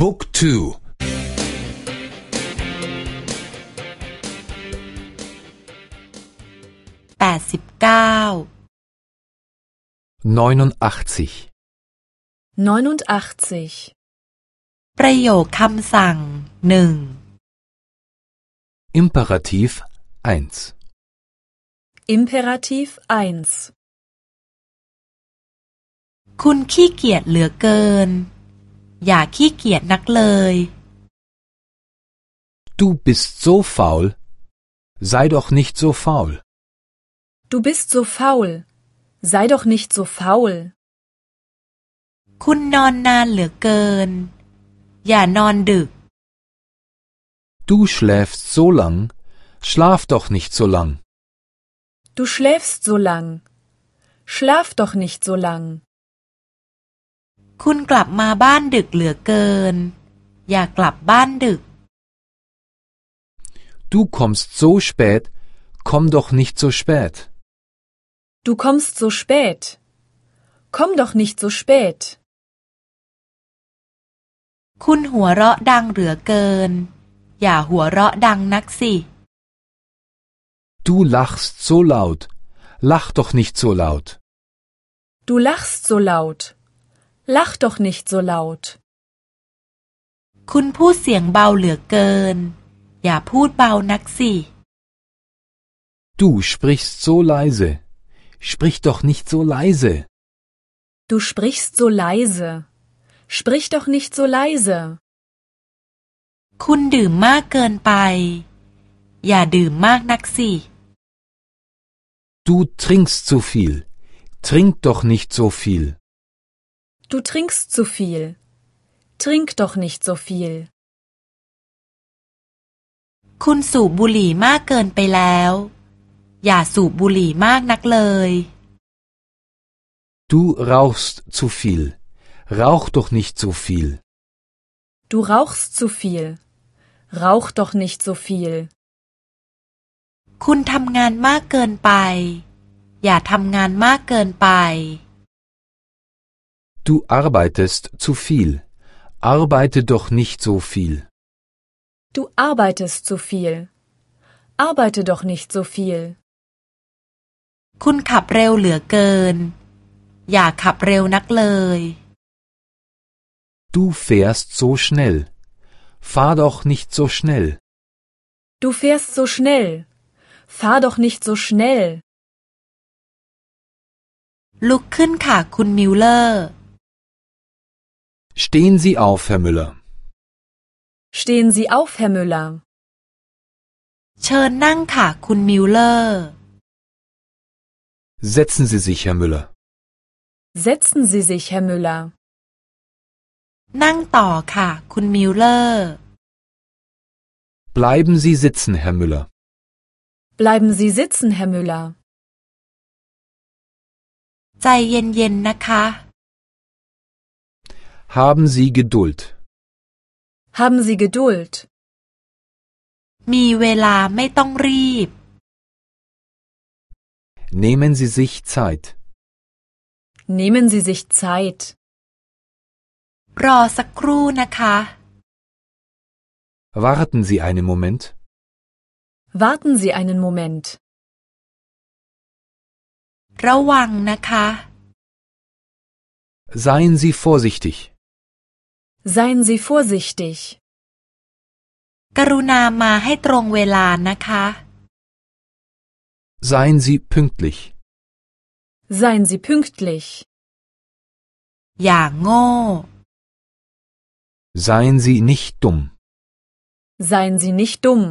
Book 2 แปดสิบเก้า 89 89. ประโยคคำสั่งหนึ่ง Imperativ 1 Imperativ 1. คุณขี้เกียจเหลือเกิน อย่าขี้เกียจนักเลย Du bist so faul. Sei doch nicht so faul. Du bist so faul. Sei doch nicht so faul. คุณนอนนานเหลือเกิน อย่านอนดึก Du schläfst so lang. Schlaf doch nicht so lang. Du schläfst so lang. Schlaf doch nicht so lang. คุณกลับมาบ้านดึกเหลือเกิน อย่ากลับบ้านดึก Du kommst so spät. Komm doch nicht so spät. Du kommst so spät. Komm doch nicht so spät. คุณหัวเราะดังเหลือเกิน อย่าหัวเราะดังนักสิ Du lachst so laut. Lach doch nicht so laut. Du lachst so laut. Lach doch nicht so laut. คุณพูดเสียงเบาเหลือเกิน อย่าพูดเบานักสิ Du sprichst so leise. Sprich doch nicht so leise. Du sprichst so leise. Sprich doch nicht so leise. คุณดื่มมากเกินไป อย่าดื่มมากนักสิ Du trinkst zu viel. Trink doch nicht so viel. Du trinkst zu viel. Trink doch nicht so viel. คุณสูบบุหรี่มากเกินไปแล้ว อย่าสูบบุหรี่มากนักเลย Du rauchst zu viel. Rauch doch nicht so viel. Du rauchst zu viel. Rauch doch nicht so viel. คุณทำงานมากเกินไป อย่าทำงานมากเกินไป Du arbeitest zu viel. Arbeite doch nicht so viel. Du arbeitest zu viel. Arbeite doch nicht so viel. คุณขับเร็วเหลือเกิน อย่าขับเร็วนักเลย Du fährst so schnell. Fahr doch nicht so schnell. Du fährst so schnell. Fahr doch nicht so schnell. ลุกขึ้นค่ะคุณมิลเลอร์ Stehen Sie auf, Herr Müller. Stehen Sie auf, Herr Müller. เชิญนั่งค่ะคุณมิลเลอร์ Setzen Sie sich, Herr Müller. Setzen Sie sich, Herr Müller. นั่งต่อค่ะคุณมิลเลอร์ Bleiben Sie sitzen, Herr Müller. Bleiben Sie sitzen, Herr Müller. ใจเย็นๆนะคะ Haben Sie Geduld. Haben Sie Geduld. มีเวลาไม่ต้องรีบ Nehmen Sie sich Zeit. Nehmen Sie sich Zeit. รอสักครู่นะคะ Warten Sie einen Moment. Warten Sie einen Moment. ระวังนะคะ Seien Sie vorsichtig. Seien Sie vorsichtig. กรุณามาให้ตรงเวลานะคะ Seien Sie pünktlich. Seien Sie pünktlich. อย่างโง่ Seien Sie nicht dumm. Seien Sie nicht dumm.